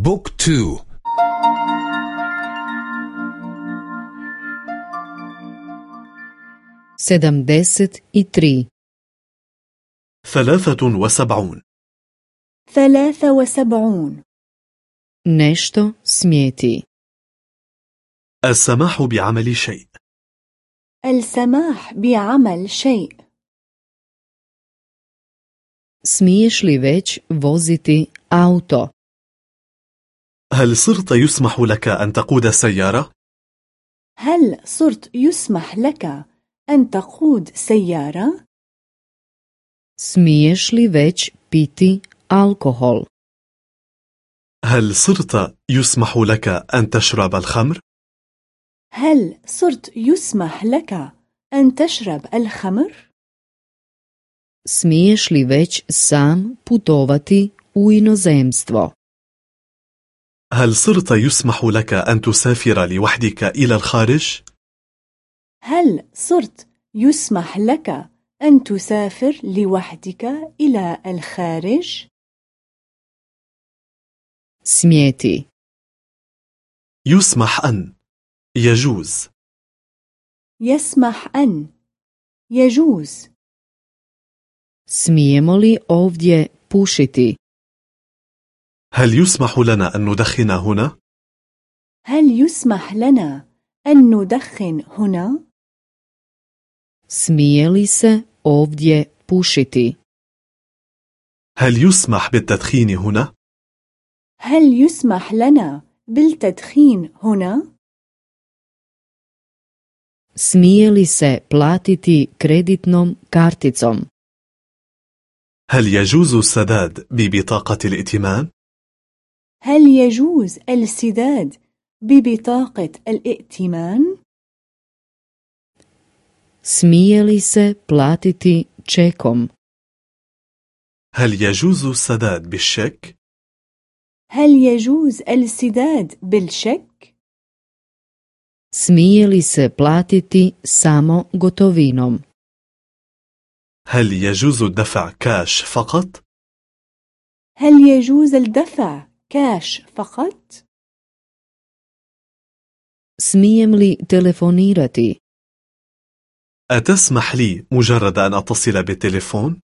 بوك تو. sedamdeset i tri ثلاثة وسبعون. ثلاثة وسبعون. nešto smijeti السماح بعمل شيء. السماح بعمل شيء. smiješ li već voziti auto هل صرت يسمح لك أن تقود سيارة؟ هل صرت يسمح لك أن تقود سيارة؟ smiješ li već piti alkohol هل صرت يسمح لك أن تشرب الخمر؟ هل صرت يسمح لك أن تشرب الخمر؟ smiješ li već sam putovati u inozemstvo هل صرت يسمح لك أن تسافر لوحدك إلى الخارج؟ هل صرت يسمح لك أن تسافر لوحدك إلى الخارج؟ smijeti يسمح أن. يجوز. يسمح أن. يجوز. smijemo li ovdje pušiti. هل يسمح لنا أن ندخن هنا؟ هل يسمح لنا أن ندخن هنا؟ smije li se ovdje pušiti هل يسمح بالتدخين هنا؟ هل يسمح لنا بالتدخين هنا؟ smije li se platiti kreditnom karticom هل يجوز السداد ببطاقة الائتمان؟ هل يجوز السداد ببطاقة الائتمان؟ smije li se platiti čekom هل يجوز السداد بالشيك؟ هل يجوز السداد بالشيك؟ smije li se platiti samo gotovinom هل يجوز الدفع كاش فقط؟ هل يجوز الدفع كاش فقط؟ smijem li telefonirati أتسمح لي مجرد أن أتصل بالتليفون؟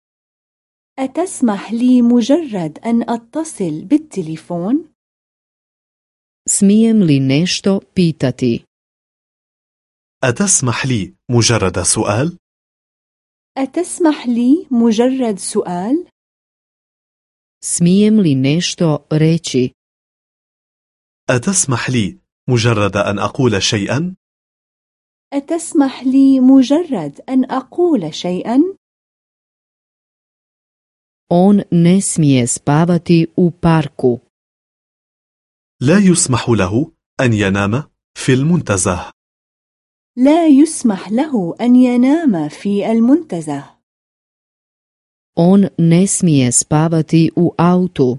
أتسمح لي مجرد أن أتصل بالتليفون؟ smijem li nešto pitati أتسمح لي مجرد سؤال؟ أتسمح لي مجرد سؤال؟ Smijem li nešto reći أتسمح لي مجرد أن أقول شيئا؟ أتسمح لي مجرد أن أقول شيئا؟ on ne smije spavati u parku لا يسمح له أن ينام في المنتزه لا يسمح له أن ينام في المنتزه on ne smije spavati u autu.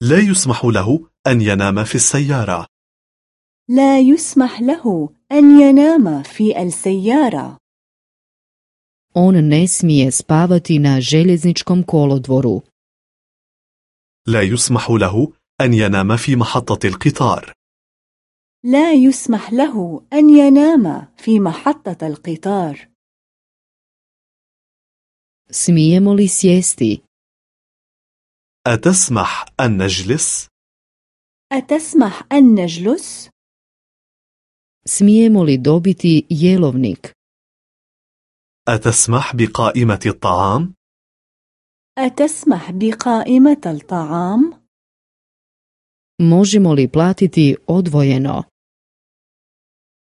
لا يسمح له أن ينام في السيارة. لا يسمح له أن ينام في السيارة. On ne smije spavati na željezničkom kolodvoru. لا يسمح له أن ينام في محطة القطار. لا يسمح له أن ينام في محطة القطار. Smijemo li sjesti أتسمح أن نجلس؟ أتسمح أن نجلس؟ smijemo li dobiti jelovnik أتسمح بقائمة الطعام؟ أتسمح بقائمة الطعام؟ možemo li platiti odvojeno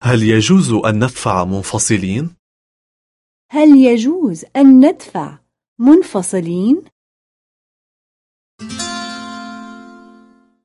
هل يجوز أن ندفع منفصلين؟ هل يجوز أن ندفع منفصلين؟